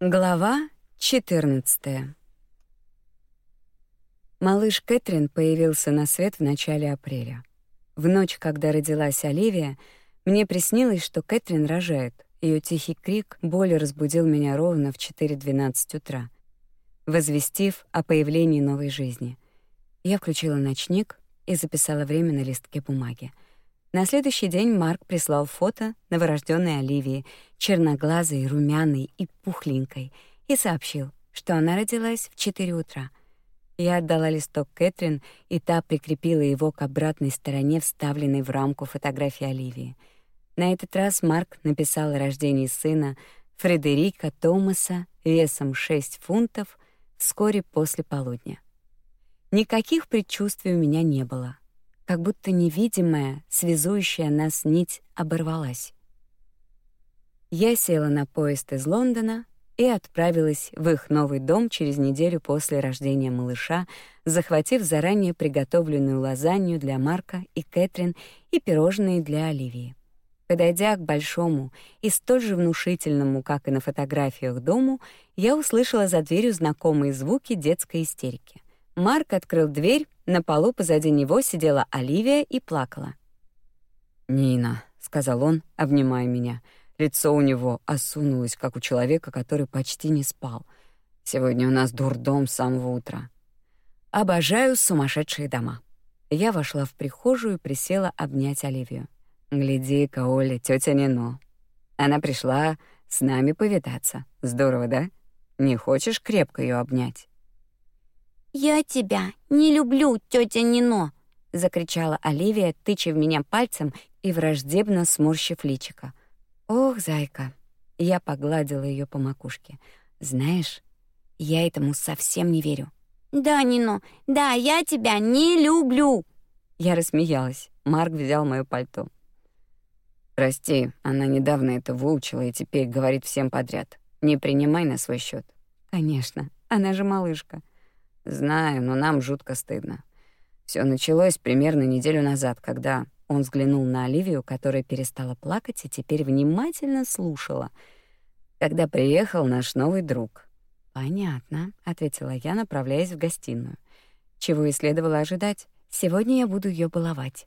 Глава 14. Малыш Кэтрин появился на свет в начале апреля. В ночь, когда родилась Оливия, мне приснилось, что Кэтрин рожает. Ее тихий крик боли разбудил меня ровно в 4:12 утра, возвестив о появлении новой жизни. Я включила ночник и записала время на листке бумаги. На следующий день Марк прислал фото новорожденной Оливии, черноглазой, румяной и пухленькой, и сообщил, что она родилась в 4 утра. Я отдала листок Кэтрин, и та прикрепила его к обратной стороне вставленной в рамку фотографии Оливии. На этот раз Марк написал о рождении сына Фредерика Томаса весом 6 фунтов вскоре после полудня. Никаких предчувствий у меня не было как будто невидимая, связующая нас нить оборвалась. Я села на поезд из Лондона и отправилась в их новый дом через неделю после рождения малыша, захватив заранее приготовленную лазанью для Марка и Кэтрин и пирожные для Оливии. Подойдя к большому и столь же внушительному, как и на фотографиях, дому, я услышала за дверью знакомые звуки детской истерики. Марк открыл дверь, на полу позади него сидела Оливия и плакала. «Нина», — сказал он, обнимая меня. Лицо у него осунулось, как у человека, который почти не спал. «Сегодня у нас дурдом с самого утра». «Обожаю сумасшедшие дома». Я вошла в прихожую и присела обнять Оливию. «Гляди-ка, Оля, тетя Нино. Она пришла с нами повидаться. Здорово, да? Не хочешь крепко ее обнять?» «Я тебя не люблю, тетя Нино!» — закричала Оливия, тыча в меня пальцем и враждебно сморщив личико. «Ох, зайка!» — я погладила ее по макушке. «Знаешь, я этому совсем не верю». «Да, Нино, да, я тебя не люблю!» Я рассмеялась. Марк взял моё пальто. «Прости, она недавно это выучила и теперь говорит всем подряд. Не принимай на свой счет. «Конечно, она же малышка». Знаю, но нам жутко стыдно. Все началось примерно неделю назад, когда он взглянул на Оливию, которая перестала плакать и теперь внимательно слушала. Когда приехал наш новый друг. Понятно, ответила я, направляясь в гостиную. Чего и следовало ожидать. Сегодня я буду ее баловать.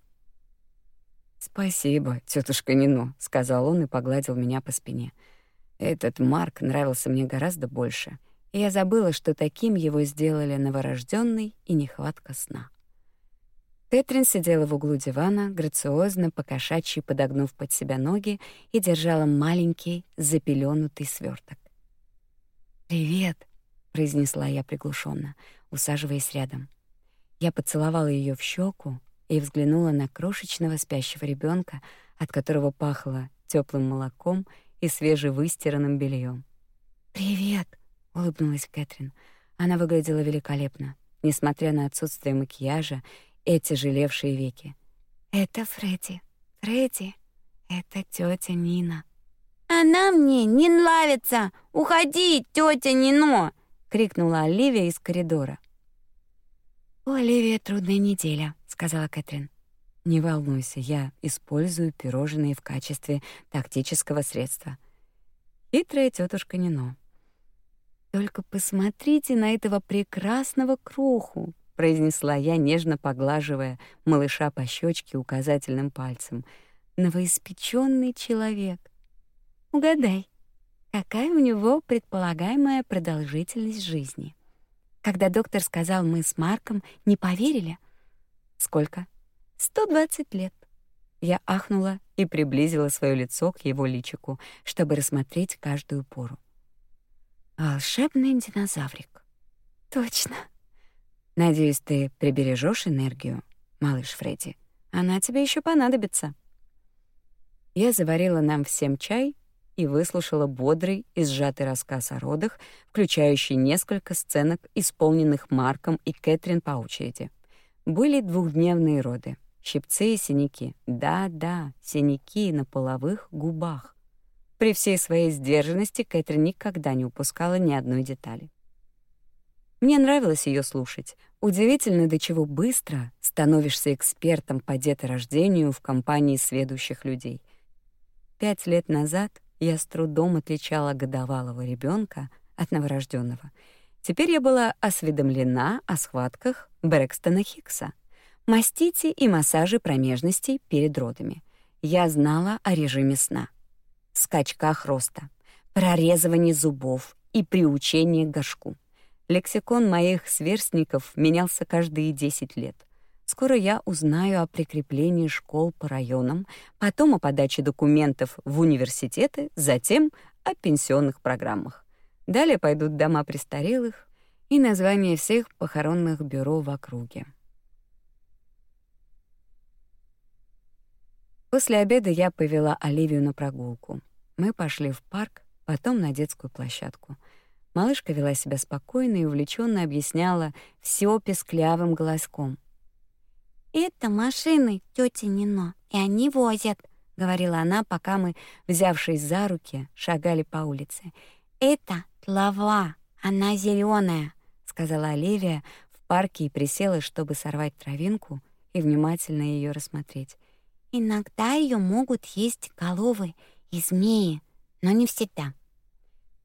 Спасибо, тетушка Нино, сказал он и погладил меня по спине. Этот Марк нравился мне гораздо больше я забыла, что таким его сделали новорожденный и нехватка сна. Кэтрин сидела в углу дивана, грациозно, покошачьи подогнув под себя ноги и держала маленький запеленутый сверток. «Привет», — произнесла я приглушенно, усаживаясь рядом. Я поцеловала ее в щеку и взглянула на крошечного спящего ребенка, от которого пахло теплым молоком и свежевыстиранным бельем. «Привет», — улыбнулась Кэтрин. Она выглядела великолепно, несмотря на отсутствие макияжа и тяжелевшие веки. «Это Фредди. Фредди, это тетя Нина». «Она мне не нравится! Уходи, тетя Нино!» — крикнула Оливия из коридора. «У Оливии трудная неделя», — сказала Кэтрин. «Не волнуйся, я использую пирожные в качестве тактического средства». Хитрая тетушка Нино. Только посмотрите на этого прекрасного кроху, произнесла я, нежно поглаживая малыша по щечке указательным пальцем. Новоиспеченный человек. Угадай, какая у него предполагаемая продолжительность жизни? Когда доктор сказал, мы с Марком не поверили. Сколько? 120 лет. Я ахнула и приблизила свое лицо к его личику, чтобы рассмотреть каждую пору. Волшебный динозаврик. Точно. Надеюсь, ты прибережешь энергию, малыш Фредди. Она тебе еще понадобится. Я заварила нам всем чай и выслушала бодрый и сжатый рассказ о родах, включающий несколько сценок, исполненных Марком и Кэтрин по очереди. Были двухдневные роды. Щипцы и синяки. Да-да, синяки на половых губах. При всей своей сдержанности Кэтрин никогда не упускала ни одной детали. Мне нравилось ее слушать. Удивительно, до чего быстро становишься экспертом по деторождению в компании сведущих людей. Пять лет назад я с трудом отличала годовалого ребенка от новорожденного. Теперь я была осведомлена о схватках Брэкстона Хикса, мастите и массаже промежностей перед родами. Я знала о режиме сна, скачках роста, прорезывании зубов и приучении к горшку. Лексикон моих сверстников менялся каждые 10 лет. Скоро я узнаю о прикреплении школ по районам, потом о подаче документов в университеты, затем о пенсионных программах. Далее пойдут дома престарелых и названия всех похоронных бюро в округе. После обеда я повела Оливию на прогулку. Мы пошли в парк, потом на детскую площадку — Малышка вела себя спокойно и увлеченно объясняла все песклявым голоском. «Это машины тёти Нино, и они возят», — говорила она, пока мы, взявшись за руки, шагали по улице. «Это тлава, она зеленая, сказала Оливия в парке и присела, чтобы сорвать травинку и внимательно ее рассмотреть. «Иногда ее могут есть головы и змеи, но не всегда».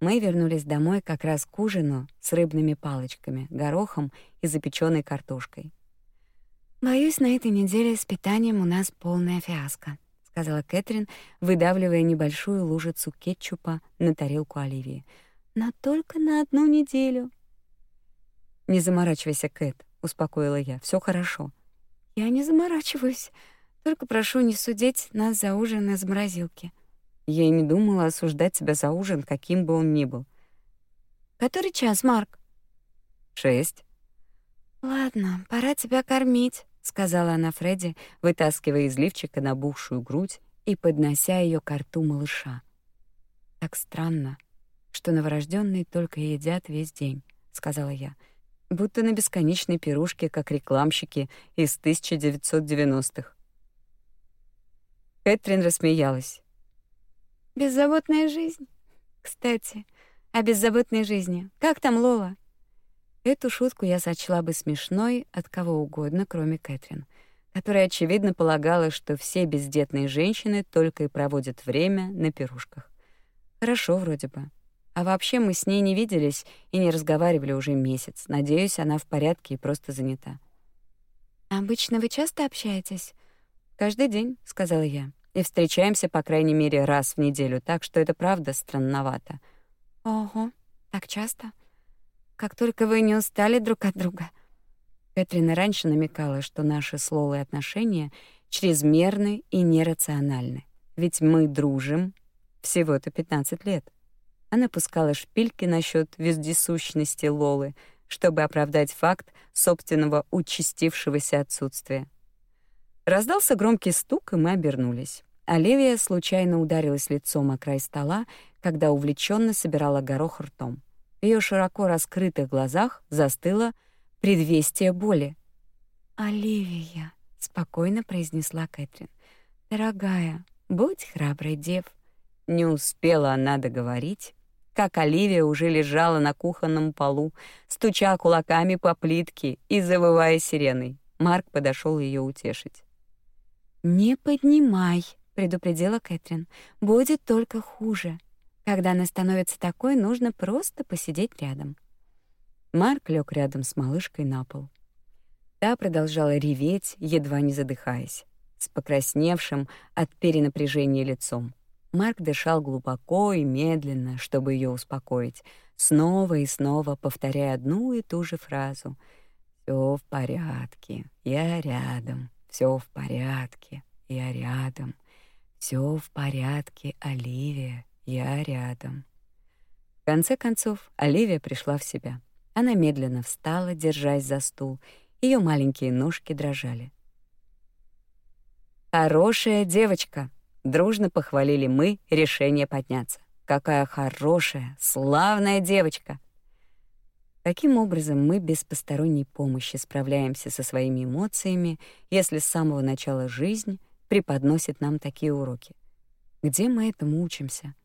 Мы вернулись домой как раз к ужину с рыбными палочками, горохом и запеченной картошкой. «Боюсь, на этой неделе с питанием у нас полная фиаско», — сказала Кэтрин, выдавливая небольшую лужицу кетчупа на тарелку Оливии. «Но только на одну неделю». «Не заморачивайся, Кэт», — успокоила я. Все хорошо». «Я не заморачиваюсь. Только прошу не судить нас за ужин из морозилки». Я и не думала осуждать тебя за ужин, каким бы он ни был. Который час, Марк? Шесть. Ладно, пора тебя кормить, сказала она Фредди, вытаскивая из лифчика набухшую грудь и поднося ее к рту малыша. Так странно, что новорожденные только едят весь день, сказала я, будто на бесконечной пирушке, как рекламщики из 1990-х. Кэтрин рассмеялась. Беззаботная жизнь. Кстати, о беззаботной жизни. Как там Лола? Эту шутку я сочла бы смешной от кого угодно, кроме Кэтрин, которая очевидно полагала, что все бездетные женщины только и проводят время на пирушках. Хорошо вроде бы. А вообще мы с ней не виделись и не разговаривали уже месяц. Надеюсь, она в порядке и просто занята. Обычно вы часто общаетесь? Каждый день, сказала я и встречаемся по крайней мере раз в неделю, так что это правда странновато. Ого, так часто? Как только вы не устали друг от друга. Кэтрин раньше намекала, что наши с Лолой отношения чрезмерны и нерациональны. Ведь мы дружим всего-то 15 лет. Она пускала шпильки насчет вездесущности Лолы, чтобы оправдать факт собственного участившегося отсутствия. Раздался громкий стук, и мы обернулись. Оливия случайно ударилась лицом о край стола, когда увлеченно собирала горох ртом. В ее широко раскрытых глазах застыло предвестие боли. «Оливия», — спокойно произнесла Кэтрин, — «дорогая, будь храброй, дев». Не успела она договорить, как Оливия уже лежала на кухонном полу, стуча кулаками по плитке и завывая сиреной. Марк подошел ее утешить. «Не поднимай», предупредила Кэтрин. Будет только хуже. Когда она становится такой, нужно просто посидеть рядом. Марк лег рядом с малышкой на пол. Та продолжала реветь, едва не задыхаясь, с покрасневшим от перенапряжения лицом. Марк дышал глубоко и медленно, чтобы ее успокоить, снова и снова повторяя одну и ту же фразу: "Все в порядке. Я рядом. Все в порядке. Я рядом". Все в порядке, Оливия, я рядом. В конце концов, Оливия пришла в себя. Она медленно встала, держась за стул. Ее маленькие ножки дрожали. Хорошая девочка, дружно похвалили мы решение подняться. Какая хорошая, славная девочка. Каким образом мы без посторонней помощи справляемся со своими эмоциями, если с самого начала жизнь преподносит нам такие уроки. Где мы этому учимся?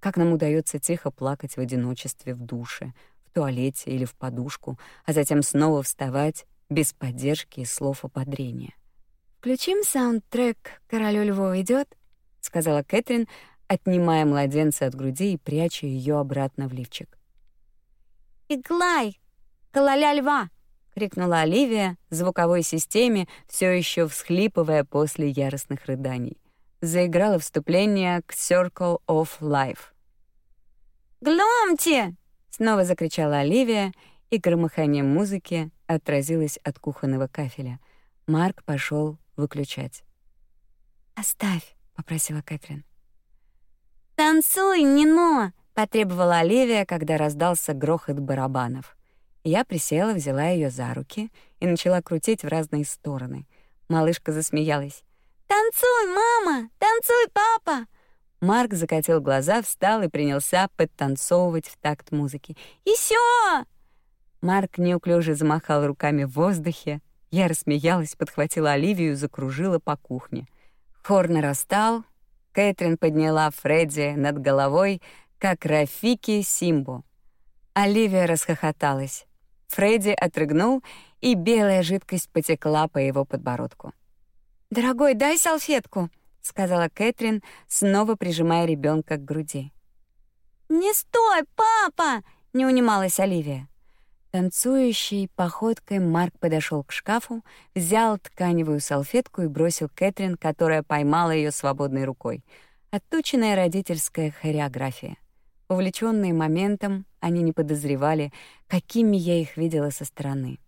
Как нам удается тихо плакать в одиночестве в душе, в туалете или в подушку, а затем снова вставать без поддержки и слов ободрения? «Включим саундтрек «Королю львов идёт», — сказала Кэтрин, отнимая младенца от груди и пряча ее обратно в лифчик. Иглай! Калаля льва!» — крикнула Оливия звуковой системе, все еще всхлипывая после яростных рыданий. Заиграло вступление к «Circle of Life». «Гломте!» — снова закричала Оливия, и громыхание музыки отразилось от кухонного кафеля. Марк пошел выключать. «Оставь», — попросила Кэтрин. «Танцуй, Нино!» — потребовала Оливия, когда раздался грохот барабанов. Я присела, взяла ее за руки и начала крутить в разные стороны. Малышка засмеялась. «Танцуй, мама! Танцуй, папа!» Марк закатил глаза, встал и принялся подтанцовывать в такт музыки. «Еще!» Марк неуклюже замахал руками в воздухе. Я рассмеялась, подхватила Оливию и закружила по кухне. Хор нарастал. Кэтрин подняла Фредди над головой, как Рафики Симбо. Оливия расхохоталась. Фредди отрыгнул, и белая жидкость потекла по его подбородку. «Дорогой, дай салфетку», — сказала Кэтрин, снова прижимая ребенка к груди. «Не стой, папа!» — не унималась Оливия. Танцующей походкой Марк подошел к шкафу, взял тканевую салфетку и бросил Кэтрин, которая поймала ее свободной рукой. Отточенная родительская хореография. Увлеченные моментом, они не подозревали, какими я их видела со стороны.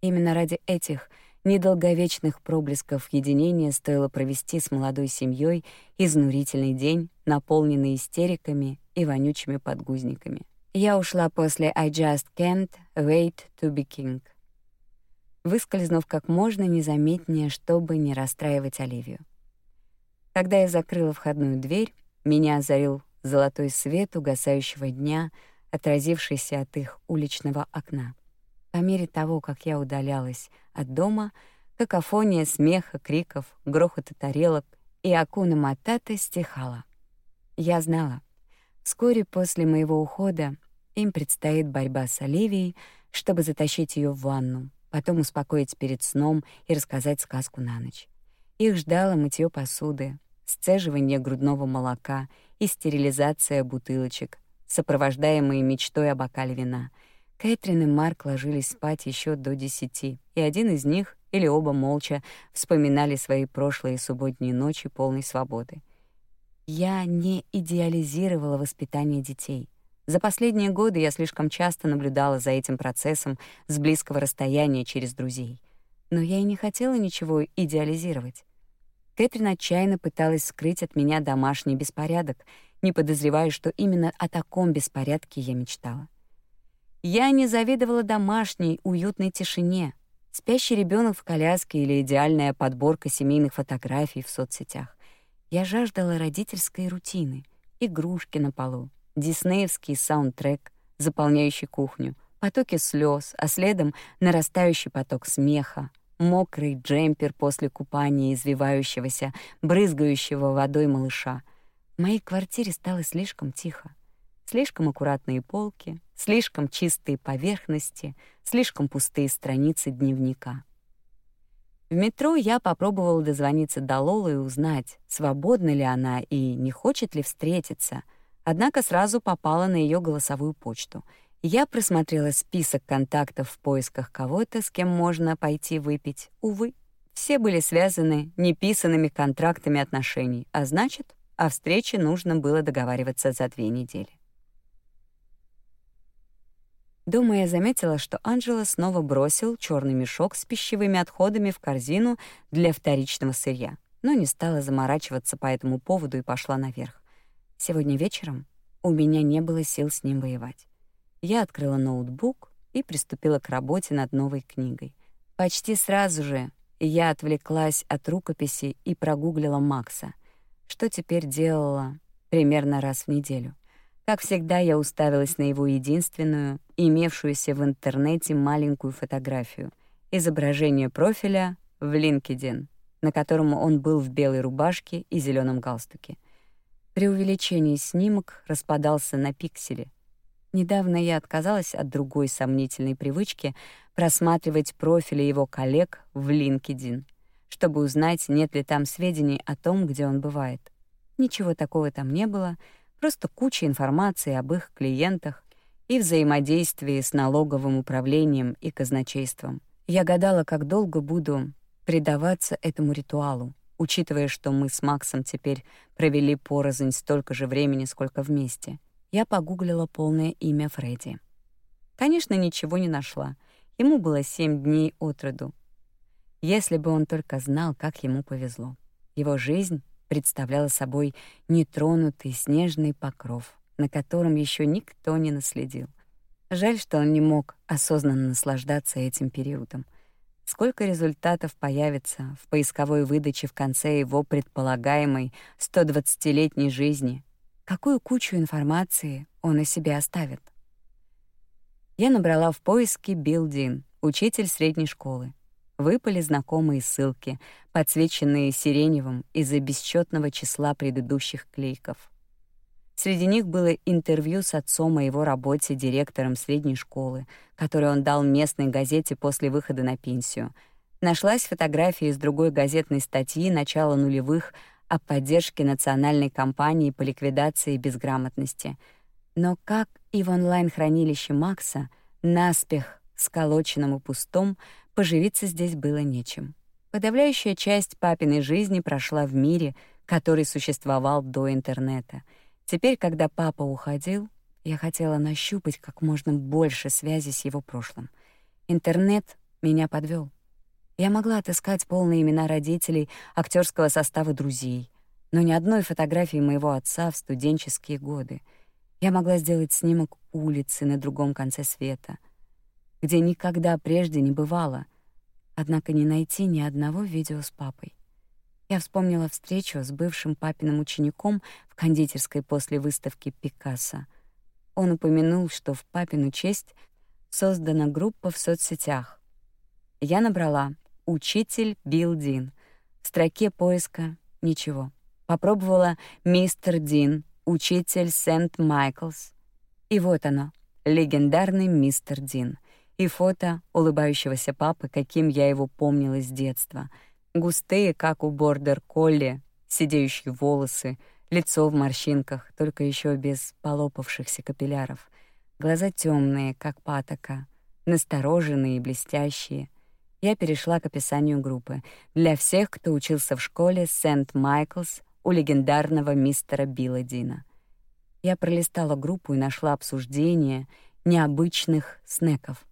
Именно ради этих недолговечных проблесков единения стоило провести с молодой семьей изнурительный день, наполненный истериками и вонючими подгузниками. Я ушла после «I just can't wait to be king», выскользнув как можно незаметнее, чтобы не расстраивать Оливию. Когда я закрыла входную дверь, меня озарил золотой свет угасающего дня, отразившийся от их уличного окна. По мере того, как я удалялась от дома, какофония смеха, криков, грохота тарелок и акуна матата стихала. Я знала, Вскоре после моего ухода им предстоит борьба с Оливией, чтобы затащить ее в ванну, потом успокоить перед сном и рассказать сказку на ночь. Их ждало мытье посуды, сцеживание грудного молока и стерилизация бутылочек, сопровождаемые мечтой о бокале вина. Кэтрин и Марк ложились спать еще до десяти, и один из них или оба молча вспоминали свои прошлые субботние ночи полной свободы. Я не идеализировала воспитание детей. За последние годы я слишком часто наблюдала за этим процессом с близкого расстояния через друзей. Но я и не хотела ничего идеализировать. Кэтрин отчаянно пыталась скрыть от меня домашний беспорядок, не подозревая, что именно о таком беспорядке я мечтала. Я не завидовала домашней, уютной тишине, спящий ребенок в коляске или идеальная подборка семейных фотографий в соцсетях. Я жаждала родительской рутины, игрушки на полу, диснеевский саундтрек, заполняющий кухню, потоки слез, а следом нарастающий поток смеха, мокрый джемпер после купания извивающегося, брызгающего водой малыша. В моей квартире стало слишком тихо. Слишком аккуратные полки, слишком чистые поверхности, слишком пустые страницы дневника. В метро я попробовала дозвониться до Лолы и узнать, свободна ли она и не хочет ли встретиться. Однако сразу попала на ее голосовую почту. Я просмотрела список контактов в поисках кого-то, с кем можно пойти выпить. Увы, все были связаны неписанными контрактами отношений, а значит, о встрече нужно было договариваться за две недели. Дома я заметила, что Анжела снова бросил черный мешок с пищевыми отходами в корзину для вторичного сырья, но не стала заморачиваться по этому поводу и пошла наверх. Сегодня вечером у меня не было сил с ним воевать. Я открыла ноутбук и приступила к работе над новой книгой. Почти сразу же я отвлеклась от рукописи и прогуглила Макса, что теперь делала примерно раз в неделю. Как всегда, я уставилась на его единственную, имевшуюся в интернете маленькую фотографию — изображение профиля в LinkedIn, на котором он был в белой рубашке и зеленом галстуке. При увеличении снимок распадался на пиксели. Недавно я отказалась от другой сомнительной привычки просматривать профили его коллег в LinkedIn, чтобы узнать, нет ли там сведений о том, где он бывает. Ничего такого там не было — Просто куча информации об их клиентах и взаимодействии с налоговым управлением и казначейством. Я гадала, как долго буду предаваться этому ритуалу, учитывая, что мы с Максом теперь провели порознь столько же времени, сколько вместе. Я погуглила полное имя Фредди. Конечно, ничего не нашла. Ему было семь дней от роду. Если бы он только знал, как ему повезло. Его жизнь представляла собой нетронутый снежный покров, на котором еще никто не наследил. Жаль, что он не мог осознанно наслаждаться этим периодом. Сколько результатов появится в поисковой выдаче в конце его предполагаемой 120-летней жизни? Какую кучу информации он о себе оставит? Я набрала в поиске Билл Дин, учитель средней школы. Выпали знакомые ссылки, подсвеченные сиреневым из-за бесчетного числа предыдущих клейков. Среди них было интервью с отцом о его работе директором средней школы, которое он дал местной газете после выхода на пенсию. Нашлась фотография из другой газетной статьи начала нулевых о поддержке национальной кампании по ликвидации безграмотности. Но как и в онлайн-хранилище Макса, наспех сколоченном и пустом, поживиться здесь было нечем. Подавляющая часть папиной жизни прошла в мире, который существовал до интернета — Теперь, когда папа уходил, я хотела нащупать как можно больше связи с его прошлым. Интернет меня подвел. Я могла отыскать полные имена родителей, актерского состава друзей, но ни одной фотографии моего отца в студенческие годы. Я могла сделать снимок улицы на другом конце света, где никогда прежде не бывало, однако не найти ни одного видео с папой. Я вспомнила встречу с бывшим папиным учеником в кондитерской после выставки Пикассо. Он упомянул, что в папину честь создана группа в соцсетях. Я набрала «Учитель Билл Дин». В строке поиска — ничего. Попробовала «Мистер Дин», «Учитель Сент-Майклс». И вот оно, легендарный мистер Дин. И фото улыбающегося папы, каким я его помнила с детства — Густые, как у бордер-колли, сидеющие волосы, лицо в морщинках, только еще без полопавшихся капилляров, глаза темные, как патока, настороженные и блестящие. Я перешла к описанию группы. Для всех, кто учился в школе Сент-Майклс у легендарного мистера Билла Дина. Я пролистала группу и нашла обсуждение необычных снеков.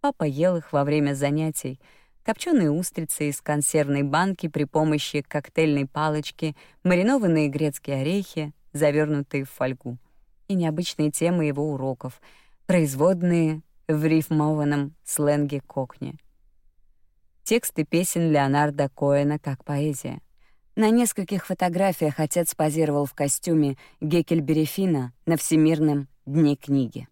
Папа ел их во время занятий — копченые устрицы из консервной банки при помощи коктейльной палочки, маринованные грецкие орехи, завернутые в фольгу, и необычные темы его уроков, производные в рифмованном сленге кокни. Тексты песен Леонарда Коэна как поэзия. На нескольких фотографиях отец позировал в костюме Геккельбери Финна на Всемирном дне книги.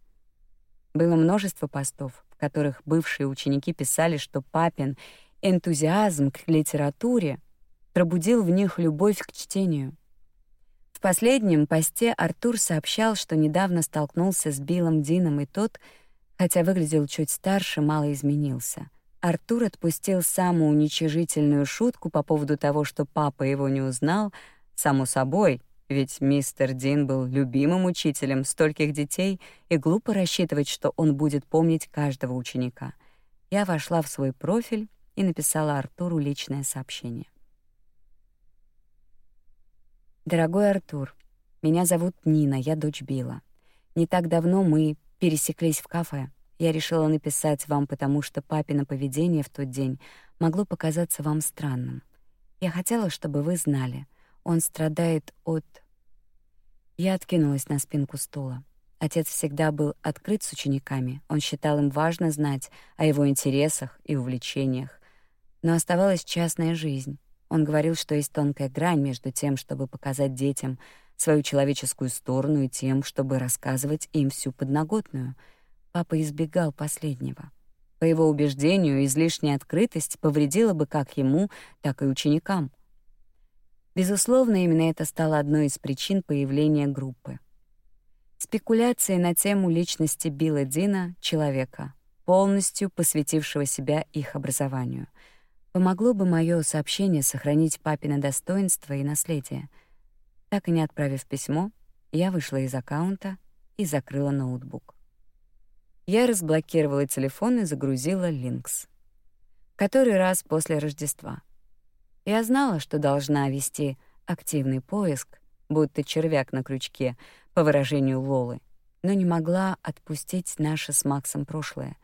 Было множество постов, в которых бывшие ученики писали, что папин энтузиазм к литературе пробудил в них любовь к чтению. В последнем посте Артур сообщал, что недавно столкнулся с Биллом Дином, и тот, хотя выглядел чуть старше, мало изменился. Артур отпустил самую уничижительную шутку по поводу того, что папа его не узнал, само собой — ведь мистер Дин был любимым учителем стольких детей, и глупо рассчитывать, что он будет помнить каждого ученика. Я вошла в свой профиль и написала Артуру личное сообщение. Дорогой Артур, меня зовут Нина, я дочь Билла. Не так давно мы пересеклись в кафе. Я решила написать вам, потому что папино поведение в тот день могло показаться вам странным. Я хотела, чтобы вы знали — он страдает от... Я откинулась на спинку стула. Отец всегда был открыт с учениками. Он считал им важно знать о его интересах и увлечениях. Но оставалась частная жизнь. Он говорил, что есть тонкая грань между тем, чтобы показать детям свою человеческую сторону, и тем, чтобы рассказывать им всю подноготную. Папа избегал последнего. По его убеждению, излишняя открытость повредила бы как ему, так и ученикам — Безусловно, именно это стало одной из причин появления группы. Спекуляции на тему личности Билла Дина, человека, полностью посвятившего себя их образованию. Помогло бы мое сообщение сохранить папино достоинство и наследие. Так и не отправив письмо, я вышла из аккаунта и закрыла ноутбук. Я разблокировала телефон и загрузила Линкс. Который раз после Рождества. Я знала, что должна вести активный поиск, будто червяк на крючке, по выражению Лолы, но не могла отпустить наше с Максом прошлое.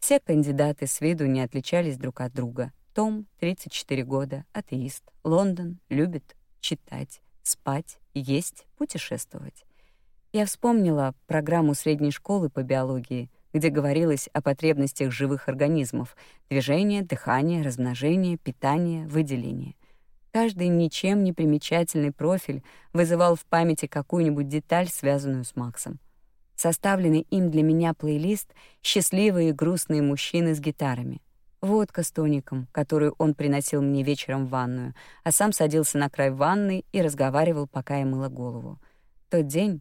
Все кандидаты с виду не отличались друг от друга. Том, 34 года, атеист. Лондон, любит читать, спать, есть, путешествовать. Я вспомнила программу средней школы по биологии, где говорилось о потребностях живых организмов — движение, дыхание, размножение, питание, выделение — Каждый ничем не примечательный профиль вызывал в памяти какую-нибудь деталь, связанную с Максом. Составленный им для меня плейлист «Счастливые и грустные мужчины с гитарами». Водка с тоником, которую он приносил мне вечером в ванную, а сам садился на край ванны и разговаривал, пока я мыла голову. Тот день,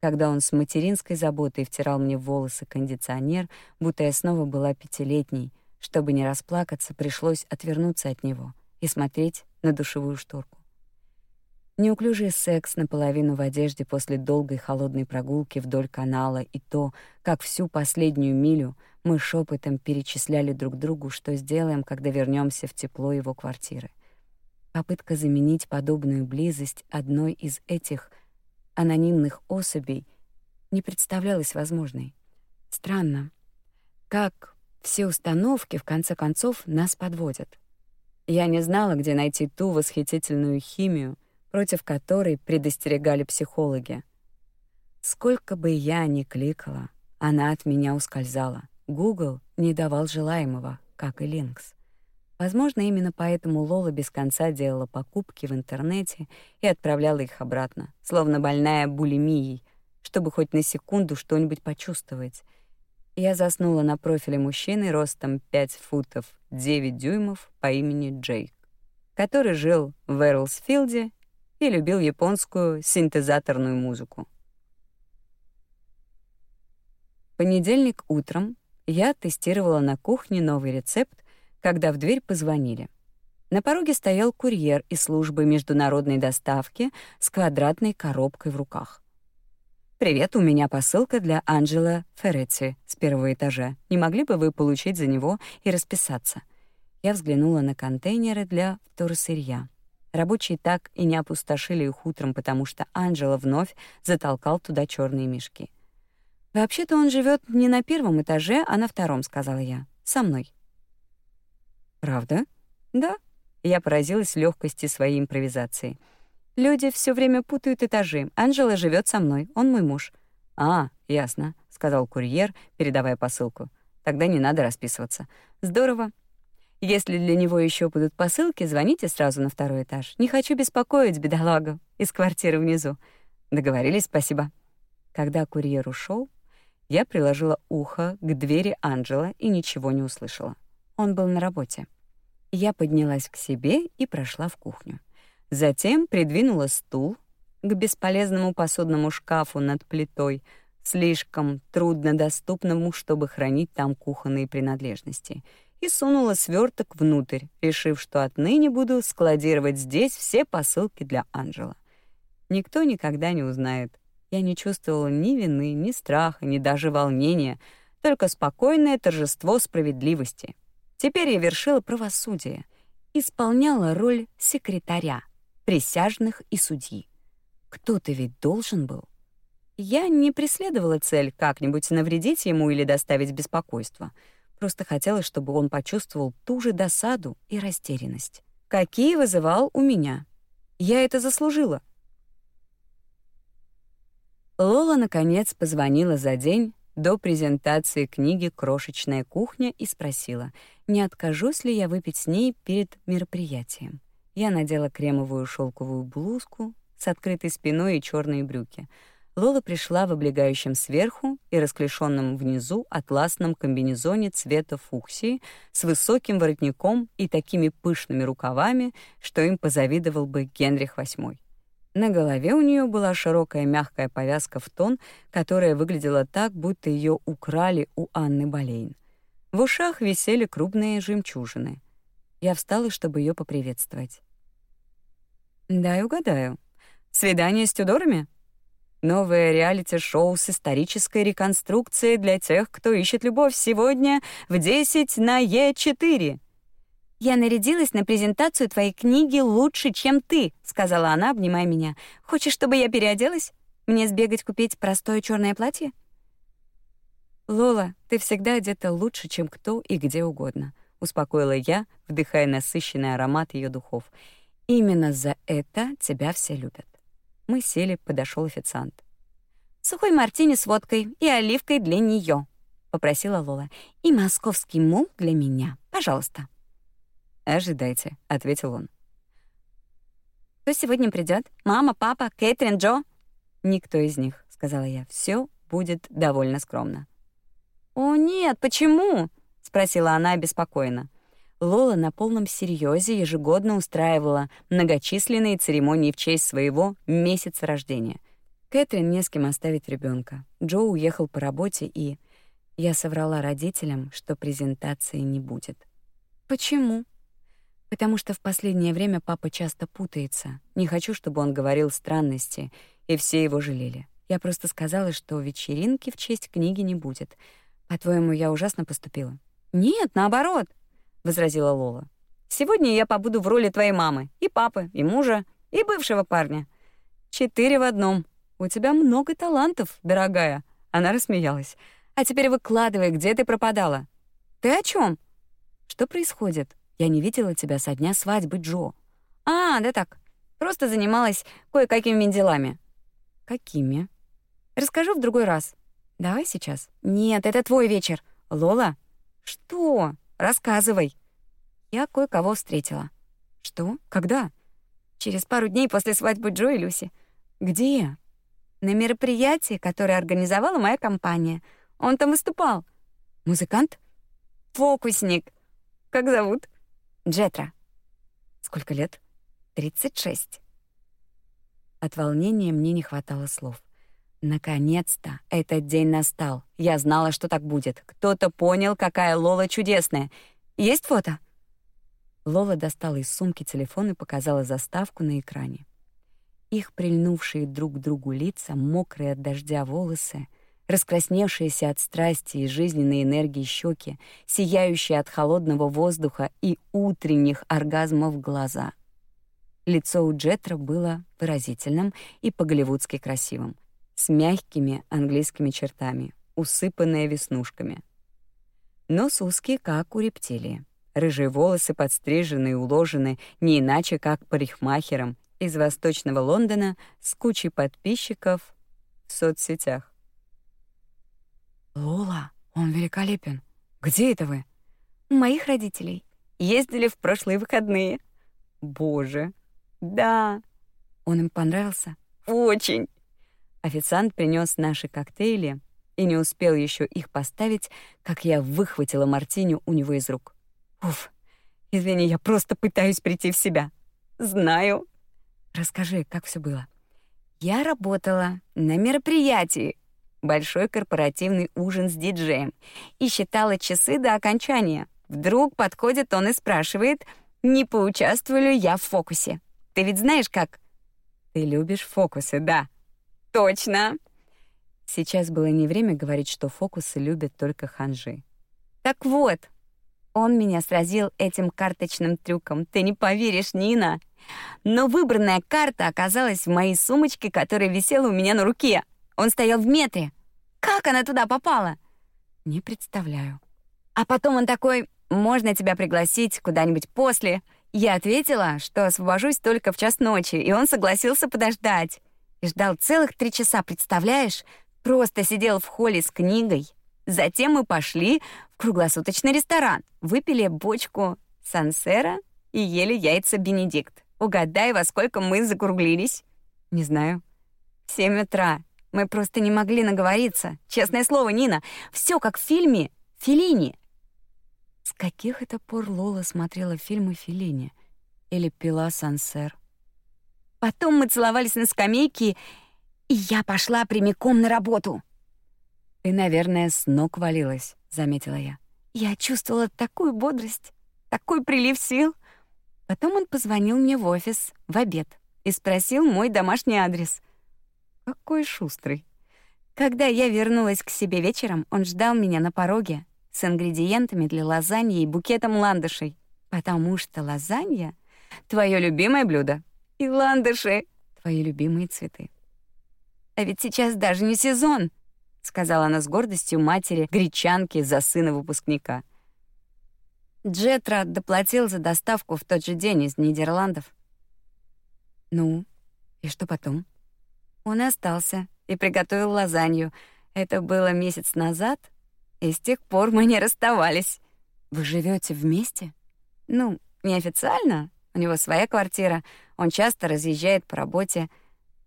когда он с материнской заботой втирал мне в волосы кондиционер, будто я снова была пятилетней, чтобы не расплакаться, пришлось отвернуться от него и смотреть на душевую шторку. Неуклюжий секс наполовину в одежде после долгой холодной прогулки вдоль канала и то, как всю последнюю милю мы шепотом перечисляли друг другу, что сделаем, когда вернемся в тепло его квартиры. Попытка заменить подобную близость одной из этих анонимных особей не представлялась возможной. Странно, как все установки в конце концов нас подводят. Я не знала, где найти ту восхитительную химию, против которой предостерегали психологи. Сколько бы я ни кликала, она от меня ускользала. Google не давал желаемого, как и Линкс. Возможно, именно поэтому Лола без конца делала покупки в интернете и отправляла их обратно, словно больная булимией, чтобы хоть на секунду что-нибудь почувствовать — я заснула на профиле мужчины ростом 5 футов 9 дюймов по имени Джейк, который жил в Эрлсфилде и любил японскую синтезаторную музыку. Понедельник утром я тестировала на кухне новый рецепт, когда в дверь позвонили. На пороге стоял курьер из службы международной доставки с квадратной коробкой в руках. «Привет, у меня посылка для Анджела Ферретти с первого этажа. Не могли бы вы получить за него и расписаться?» Я взглянула на контейнеры для второсырья. Рабочие так и не опустошили их утром, потому что Анджела вновь затолкал туда черные мешки. «Вообще-то он живет не на первом этаже, а на втором», — сказала я. «Со мной». «Правда?» «Да». Я поразилась легкости своей импровизации — Люди все время путают этажи. Анжела живет со мной, он мой муж. А, ясно, сказал курьер, передавая посылку. Тогда не надо расписываться. Здорово. Если для него еще будут посылки, звоните сразу на второй этаж. Не хочу беспокоить бедолагу из квартиры внизу. Договорились, спасибо. Когда курьер ушел, я приложила ухо к двери Анжела и ничего не услышала. Он был на работе. Я поднялась к себе и прошла в кухню. Затем придвинула стул к бесполезному посудному шкафу над плитой, слишком труднодоступному, чтобы хранить там кухонные принадлежности, и сунула сверток внутрь, решив, что отныне буду складировать здесь все посылки для Анжела. Никто никогда не узнает. Я не чувствовала ни вины, ни страха, ни даже волнения, только спокойное торжество справедливости. Теперь я вершила правосудие, исполняла роль секретаря — присяжных и судьи. Кто-то ведь должен был. Я не преследовала цель как-нибудь навредить ему или доставить беспокойство. Просто хотела, чтобы он почувствовал ту же досаду и растерянность, какие вызывал у меня. Я это заслужила. Лола наконец позвонила за день до презентации книги Крошечная кухня и спросила, не откажусь ли я выпить с ней перед мероприятием. Я надела кремовую шелковую блузку с открытой спиной и черные брюки. Лола пришла в облегающем сверху и расклешенном внизу атласном комбинезоне цвета фуксии с высоким воротником и такими пышными рукавами, что им позавидовал бы Генрих VIII. На голове у нее была широкая мягкая повязка в тон, которая выглядела так, будто ее украли у Анны Болейн. В ушах висели крупные жемчужины. Я встала, чтобы ее поприветствовать. «Дай угадаю. Свидание с Тюдорами?» Новое реалити-шоу с исторической реконструкцией для тех, кто ищет любовь сегодня в 10 на Е4. «Я нарядилась на презентацию твоей книги лучше, чем ты», — сказала она, обнимая меня. «Хочешь, чтобы я переоделась? Мне сбегать купить простое черное платье?» «Лола, ты всегда одета лучше, чем кто и где угодно», — успокоила я, вдыхая насыщенный аромат ее духов. «Именно за это тебя все любят». Мы сели, подошел официант. «Сухой мартини с водкой и оливкой для нее, попросила Лола. «И московский мул для меня, пожалуйста». «Ожидайте», — ответил он. «Кто сегодня придет? Мама, папа, Кэтрин, Джо?» «Никто из них», — сказала я. Все будет довольно скромно». «О, нет, почему?» — спросила она обеспокоенно. Лола на полном серьезе ежегодно устраивала многочисленные церемонии в честь своего месяца рождения. Кэтрин не с кем оставить ребенка. Джо уехал по работе, и я соврала родителям, что презентации не будет. Почему? Потому что в последнее время папа часто путается. Не хочу, чтобы он говорил странности, и все его жалели. Я просто сказала, что вечеринки в честь книги не будет. По-твоему, я ужасно поступила? Нет, наоборот возразила Лола. Сегодня я побуду в роли твоей мамы, и папы, и мужа, и бывшего парня. Четыре в одном. У тебя много талантов, дорогая. Она рассмеялась. А теперь выкладывай, где ты пропадала. Ты о чем? Что происходит? Я не видела тебя со дня свадьбы Джо. А, да так. Просто занималась кое-какими делами. Какими? Расскажу в другой раз. Давай сейчас. Нет, это твой вечер. Лола? Что? Рассказывай. Я кое-кого встретила. Что? Когда? Через пару дней после свадьбы Джо и Люси. Где? На мероприятии, которое организовала моя компания. Он там выступал. Музыкант? Фокусник. Как зовут? Джетра. Сколько лет? 36. От волнения мне не хватало слов. Наконец-то этот день настал. Я знала, что так будет. Кто-то понял, какая Лола чудесная. Есть фото? Лола достала из сумки телефон и показала заставку на экране. Их прильнувшие друг к другу лица, мокрые от дождя волосы, раскрасневшиеся от страсти и жизненной энергии щеки, сияющие от холодного воздуха и утренних оргазмов глаза. Лицо у Джетра было выразительным и по-голливудски красивым с мягкими английскими чертами, усыпанная веснушками. Нос узкий, как у рептилии. Рыжие волосы подстрижены и уложены не иначе, как парикмахером из восточного Лондона с кучей подписчиков в соцсетях. «Лола, он великолепен. Где это вы?» «У моих родителей. Ездили в прошлые выходные». «Боже». «Да». «Он им понравился?» «Очень». Официант принес наши коктейли и не успел еще их поставить, как я выхватила мартини у него из рук. Уф. Извини, я просто пытаюсь прийти в себя. Знаю. Расскажи, как все было. Я работала на мероприятии. Большой корпоративный ужин с диджеем. И считала часы до окончания. Вдруг подходит он и спрашивает, не поучаствую ли я в фокусе. Ты ведь знаешь, как... Ты любишь фокусы, да. Точно. Сейчас было не время говорить, что фокусы любят только ханжи. Так вот, он меня сразил этим карточным трюком. Ты не поверишь, Нина. Но выбранная карта оказалась в моей сумочке, которая висела у меня на руке. Он стоял в метре. Как она туда попала? Не представляю. А потом он такой: "Можно тебя пригласить куда-нибудь после?" Я ответила, что освобожусь только в час ночи, и он согласился подождать. И ждал целых три часа, представляешь? Просто сидел в холле с книгой. Затем мы пошли в круглосуточный ресторан, выпили бочку сансера и ели яйца Бенедикт. Угадай, во сколько мы закруглились? Не знаю. В семь утра. Мы просто не могли наговориться. Честное слово, Нина, все как в фильме Филини. С каких это пор Лола смотрела фильмы Филини или пила сансер? Потом мы целовались на скамейке, и я пошла прямиком на работу. Ты, наверное, с ног валилась, заметила я. Я чувствовала такую бодрость, такой прилив сил. Потом он позвонил мне в офис в обед и спросил мой домашний адрес. Какой шустрый. Когда я вернулась к себе вечером, он ждал меня на пороге с ингредиентами для лазаньи и букетом ландышей, потому что лазанья — твое любимое блюдо, и ландыши — твои любимые цветы. А ведь сейчас даже не сезон, сказала она с гордостью матери гречанки за сына выпускника. Джетра доплатил за доставку в тот же день из Нидерландов. Ну, и что потом? Он остался и приготовил лазанью. Это было месяц назад, и с тех пор мы не расставались. Вы живете вместе? Ну, неофициально. У него своя квартира. Он часто разъезжает по работе.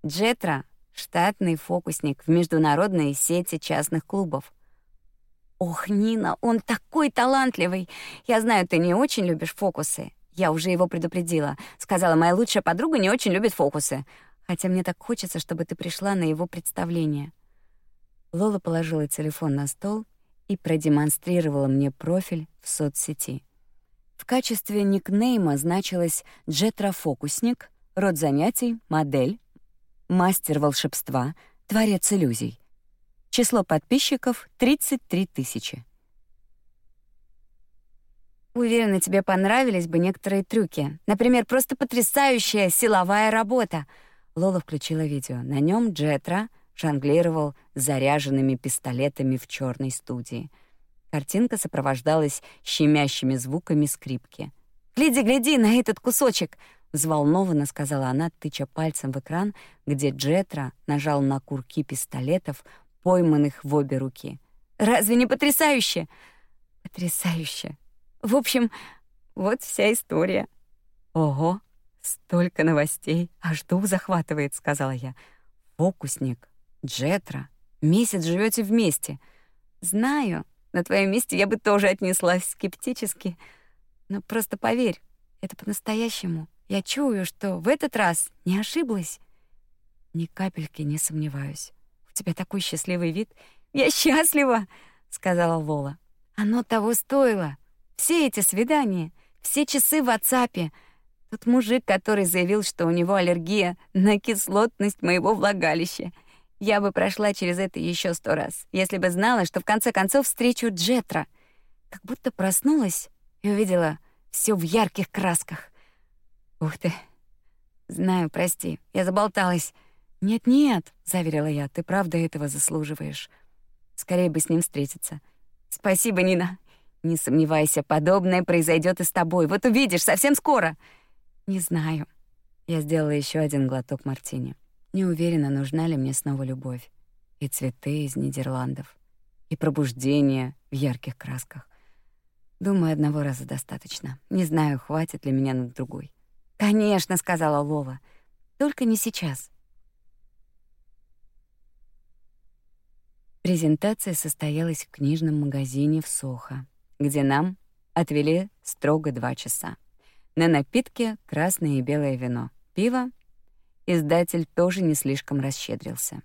Джетра — штатный фокусник в международной сети частных клубов. Ох, Нина, он такой талантливый. Я знаю, ты не очень любишь фокусы. Я уже его предупредила. Сказала, моя лучшая подруга не очень любит фокусы хотя мне так хочется, чтобы ты пришла на его представление. Лола положила телефон на стол и продемонстрировала мне профиль в соцсети. В качестве никнейма значилось «Джетрофокусник», «Род занятий», «Модель», «Мастер волшебства», «Творец иллюзий». Число подписчиков — 33 тысячи. Уверена, тебе понравились бы некоторые трюки. Например, просто потрясающая силовая работа — Лола включила видео. На нем Джетра жонглировал заряженными пистолетами в черной студии. Картинка сопровождалась щемящими звуками скрипки. «Гляди, гляди на этот кусочек!» — взволнованно сказала она, тыча пальцем в экран, где Джетра нажал на курки пистолетов, пойманных в обе руки. «Разве не потрясающе?» «Потрясающе!» «В общем, вот вся история». «Ого!» Столько новостей, аж дух захватывает, сказала я. Фокусник, Джетра, месяц живете вместе. Знаю, на твоем месте я бы тоже отнеслась скептически. Но просто поверь, это по-настоящему. Я чую, что в этот раз не ошиблась. Ни капельки не сомневаюсь. У тебя такой счастливый вид. Я счастлива, сказала Лола. Оно того стоило. Все эти свидания, все часы в WhatsApp — тот мужик, который заявил, что у него аллергия на кислотность моего влагалища. Я бы прошла через это еще сто раз, если бы знала, что в конце концов встречу Джетра. Как будто проснулась и увидела все в ярких красках. Ух ты. Знаю, прости, я заболталась. Нет-нет, заверила я. Ты правда этого заслуживаешь. Скорее бы с ним встретиться. Спасибо, Нина. Не сомневайся, подобное произойдет и с тобой. Вот увидишь совсем скоро. Не знаю. Я сделала еще один глоток мартини. Не уверена, нужна ли мне снова любовь. И цветы из Нидерландов. И пробуждение в ярких красках. Думаю, одного раза достаточно. Не знаю, хватит ли меня на другой. «Конечно», — сказала Лова. «Только не сейчас». Презентация состоялась в книжном магазине в Сохо, где нам отвели строго два часа. На напитки красное и белое вино, пиво. Издатель тоже не слишком расщедрился.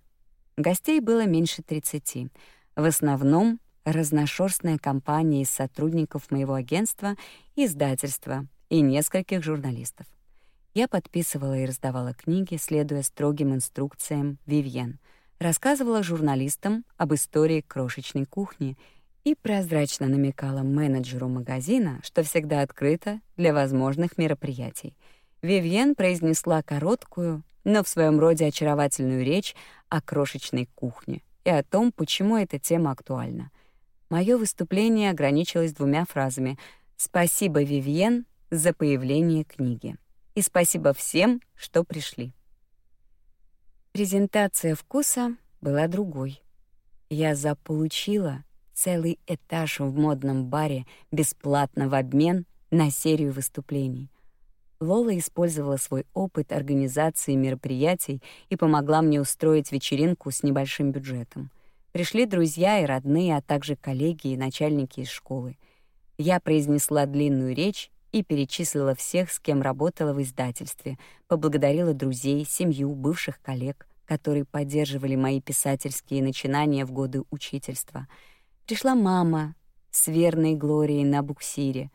Гостей было меньше 30. В основном разношерстная компания из сотрудников моего агентства, издательства и нескольких журналистов. Я подписывала и раздавала книги, следуя строгим инструкциям Вивьен, рассказывала журналистам об истории крошечной кухни и прозрачно намекала менеджеру магазина, что всегда открыта для возможных мероприятий. Вивьен произнесла короткую, но в своем роде очаровательную речь о крошечной кухне и о том, почему эта тема актуальна. Мое выступление ограничилось двумя фразами: "Спасибо, Вивьен, за появление книги" и "Спасибо всем, что пришли". Презентация вкуса была другой. Я заполучила целый этаж в модном баре бесплатно в обмен на серию выступлений. Лола использовала свой опыт организации мероприятий и помогла мне устроить вечеринку с небольшим бюджетом. Пришли друзья и родные, а также коллеги и начальники из школы. Я произнесла длинную речь и перечислила всех, с кем работала в издательстве, поблагодарила друзей, семью, бывших коллег, которые поддерживали мои писательские начинания в годы учительства — Пришла мама с верной Глорией на буксире,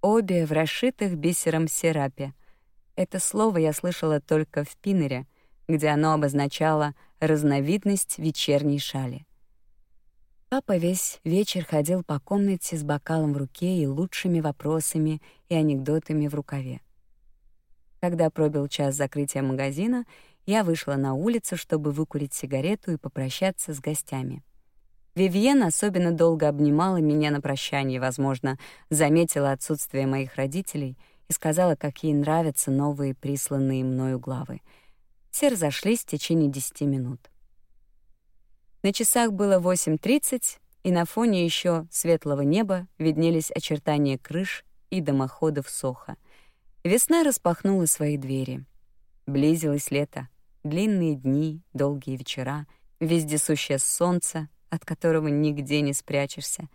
обе в расшитых бисером серапе. Это слово я слышала только в Пинере, где оно обозначало разновидность вечерней шали. Папа весь вечер ходил по комнате с бокалом в руке и лучшими вопросами и анекдотами в рукаве. Когда пробил час закрытия магазина, я вышла на улицу, чтобы выкурить сигарету и попрощаться с гостями. Вивьен особенно долго обнимала меня на прощание, возможно, заметила отсутствие моих родителей и сказала, как ей нравятся новые присланные мною главы. Все разошлись в течение десяти минут. На часах было 8:30, и на фоне еще светлого неба виднелись очертания крыш и домоходов Соха. Весна распахнула свои двери. Близилось лето. Длинные дни, долгие вечера, вездесущее солнце, от которого нигде не спрячешься.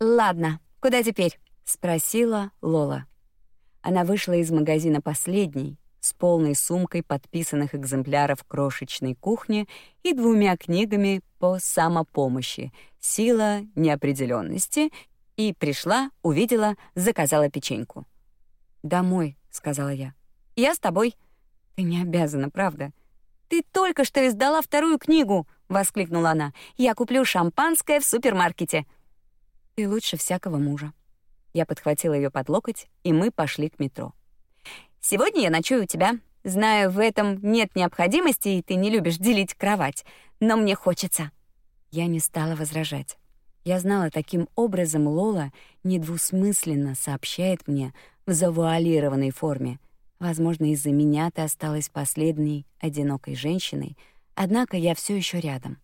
«Ладно, куда теперь?» — спросила Лола. Она вышла из магазина последней, с полной сумкой подписанных экземпляров крошечной кухни и двумя книгами по самопомощи «Сила неопределенности» и пришла, увидела, заказала печеньку. «Домой», — сказала я. «Я с тобой». «Ты не обязана, правда?» «Ты только что издала вторую книгу!» — воскликнула она. «Я куплю шампанское в супермаркете». «Ты лучше всякого мужа». Я подхватила ее под локоть, и мы пошли к метро. Сегодня я ночую у тебя. Знаю, в этом нет необходимости, и ты не любишь делить кровать, но мне хочется». Я не стала возражать. Я знала, таким образом Лола недвусмысленно сообщает мне в завуалированной форме. Возможно, из-за меня ты осталась последней одинокой женщиной, однако я все еще рядом.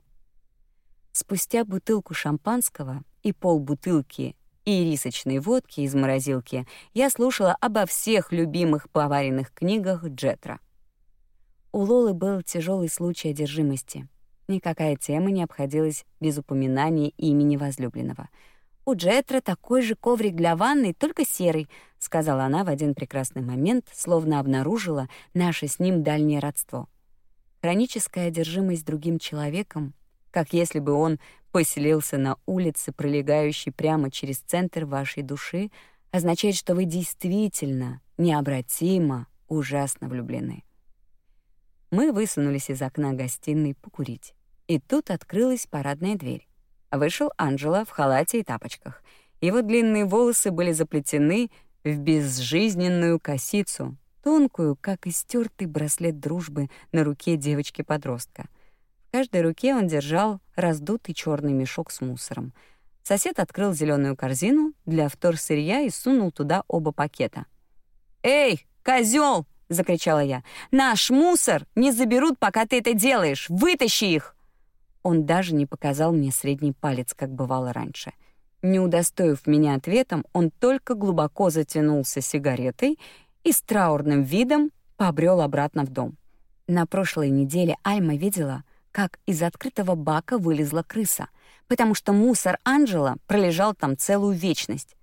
Спустя бутылку шампанского и полбутылки и рисочной водки из морозилки я слушала обо всех любимых поваренных книгах Джетра. У Лолы был тяжелый случай одержимости. Никакая тема не обходилась без упоминания имени возлюбленного. «У Джетра такой же коврик для ванны, только серый», — сказала она в один прекрасный момент, словно обнаружила наше с ним дальнее родство. Хроническая одержимость другим человеком, как если бы он поселился на улице, пролегающей прямо через центр вашей души, означает, что вы действительно необратимо ужасно влюблены. Мы высунулись из окна гостиной покурить. И тут открылась парадная дверь. Вышел Анджело в халате и тапочках. Его длинные волосы были заплетены в безжизненную косицу, тонкую, как истертый браслет дружбы на руке девочки-подростка — каждой руке он держал раздутый черный мешок с мусором. Сосед открыл зеленую корзину для вторсырья и сунул туда оба пакета. «Эй, козел! закричала я. «Наш мусор не заберут, пока ты это делаешь! Вытащи их!» Он даже не показал мне средний палец, как бывало раньше. Не удостоив меня ответом, он только глубоко затянулся сигаретой и с траурным видом побрел обратно в дом. На прошлой неделе Альма видела, как из открытого бака вылезла крыса, потому что мусор Анджела пролежал там целую вечность.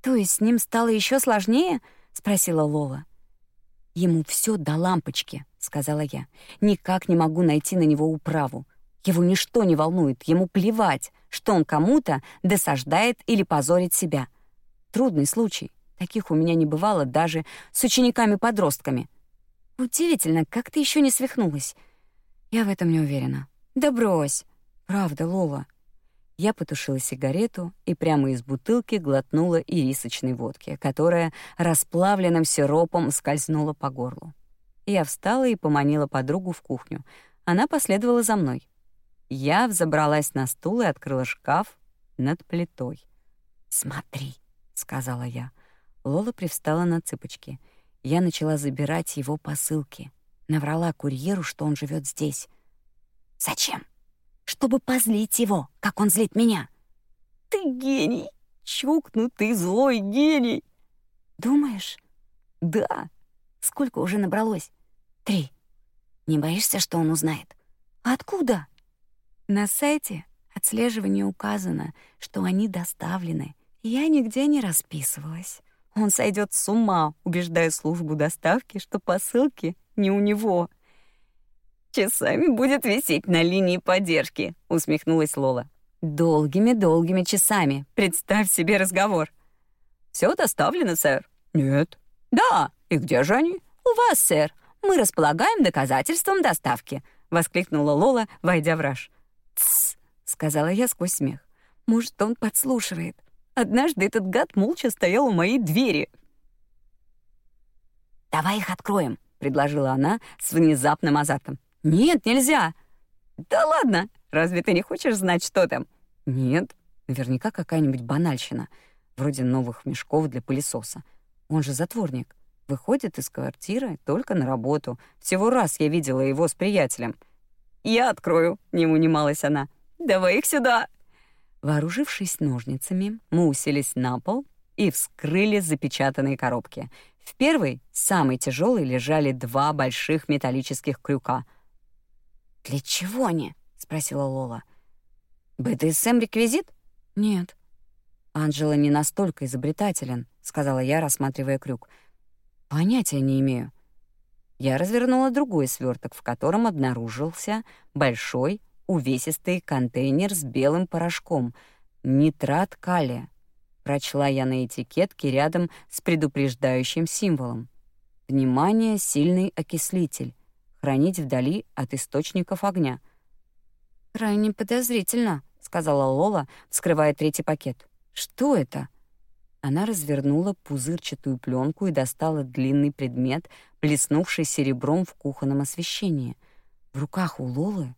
«То есть с ним стало еще сложнее?» — спросила Лола. «Ему все до лампочки», — сказала я. «Никак не могу найти на него управу. Его ничто не волнует, ему плевать, что он кому-то досаждает или позорит себя. Трудный случай. Таких у меня не бывало даже с учениками-подростками». «Удивительно, как ты еще не свихнулась. Я в этом не уверена. Да брось. Правда, Лола. Я потушила сигарету и прямо из бутылки глотнула ирисочной водки, которая расплавленным сиропом скользнула по горлу. Я встала и поманила подругу в кухню. Она последовала за мной. Я взобралась на стул и открыла шкаф над плитой. «Смотри», — сказала я. Лола привстала на цыпочки. Я начала забирать его посылки. Наврала курьеру, что он живет здесь. Зачем? Чтобы позлить его, как он злит меня. Ты гений, чукнутый злой гений. Думаешь? Да. Сколько уже набралось? Три. Не боишься, что он узнает? Откуда? На сайте отслеживания указано, что они доставлены. Я нигде не расписывалась. Он сойдет с ума, убеждая службу доставки, что посылки не у него. «Часами будет висеть на линии поддержки», — усмехнулась Лола. «Долгими-долгими часами. Представь себе разговор». Все доставлено, сэр». «Нет». «Да. И где же они?» «У вас, сэр. мы располагаем доказательством доставки», — воскликнула Лола, войдя в раж. «Тссс», — сказала я сквозь смех. «Может, он подслушивает. Однажды этот гад молча стоял у моей двери». «Давай их откроем», — предложила она с внезапным азартом. «Нет, нельзя». «Да ладно, разве ты не хочешь знать, что там?» «Нет, наверняка какая-нибудь банальщина, вроде новых мешков для пылесоса. Он же затворник. Выходит из квартиры только на работу. Всего раз я видела его с приятелем. «Я открою», — не унималась она. «Давай их сюда». Вооружившись ножницами, мы уселись на пол и вскрыли запечатанные коробки. В первой, самой тяжелой, лежали два больших металлических крюка. «Для чего они?» — спросила Лола. «БДСМ-реквизит?» «Нет». «Анджела не настолько изобретателен», — сказала я, рассматривая крюк. «Понятия не имею». Я развернула другой сверток, в котором обнаружился большой увесистый контейнер с белым порошком — нитрат калия. Прочла я на этикетке рядом с предупреждающим символом. Внимание, сильный окислитель. Хранить вдали от источников огня. «Крайне подозрительно», — сказала Лола, вскрывая третий пакет. «Что это?» Она развернула пузырчатую пленку и достала длинный предмет, блеснувший серебром в кухонном освещении. В руках у Лолы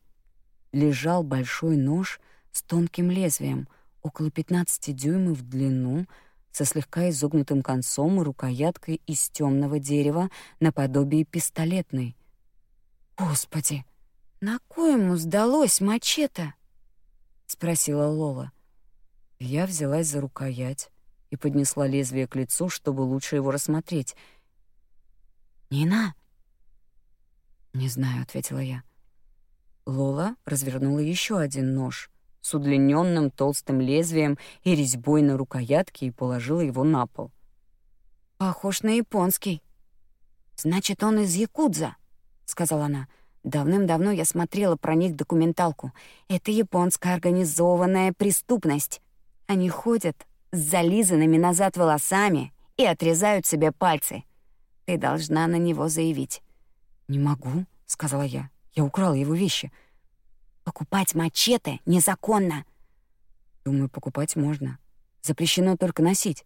лежал большой нож с тонким лезвием, около 15 дюймов в длину, со слегка изогнутым концом и рукояткой из темного дерева наподобие пистолетной. «Господи, на кое ему сдалось мачете?» — спросила Лола. Я взялась за рукоять и поднесла лезвие к лицу, чтобы лучше его рассмотреть. «Нина?» «Не знаю», — ответила я. Лола развернула еще один нож с удлиненным толстым лезвием и резьбой на рукоятке и положила его на пол. «Похож на японский». «Значит, он из Якудза», — сказала она. «Давным-давно я смотрела про них документалку. Это японская организованная преступность. Они ходят с зализанными назад волосами и отрезают себе пальцы. Ты должна на него заявить». «Не могу», — сказала я. «Я украла его вещи». Покупать мачете незаконно. Думаю, покупать можно. Запрещено только носить.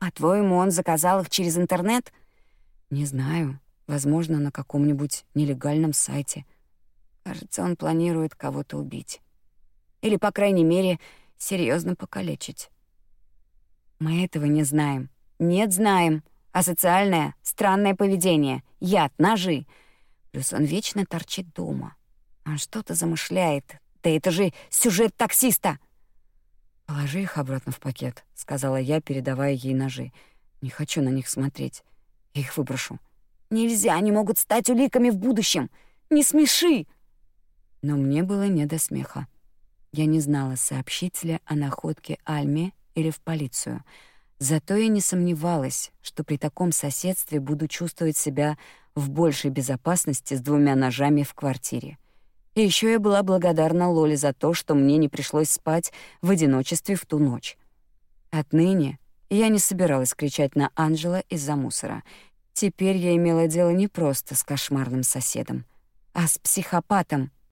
По-твоему, он заказал их через интернет? Не знаю. Возможно, на каком-нибудь нелегальном сайте. Кажется, он планирует кого-то убить. Или, по крайней мере, серьезно покалечить. Мы этого не знаем. Нет, знаем. Асоциальное, странное поведение, яд, ножи. Плюс он вечно торчит дома. Он что-то замышляет. Да это же сюжет таксиста. Положи их обратно в пакет, сказала я, передавая ей ножи. Не хочу на них смотреть. Я их выброшу. Нельзя, они могут стать уликами в будущем. Не смеши. Но мне было не до смеха. Я не знала, сообщить ли о находке Альме или в полицию. Зато я не сомневалась, что при таком соседстве буду чувствовать себя в большей безопасности с двумя ножами в квартире. И еще я была благодарна Лоле за то, что мне не пришлось спать в одиночестве в ту ночь. Отныне я не собиралась кричать на Анжела из-за мусора. Теперь я имела дело не просто с кошмарным соседом, а с психопатом,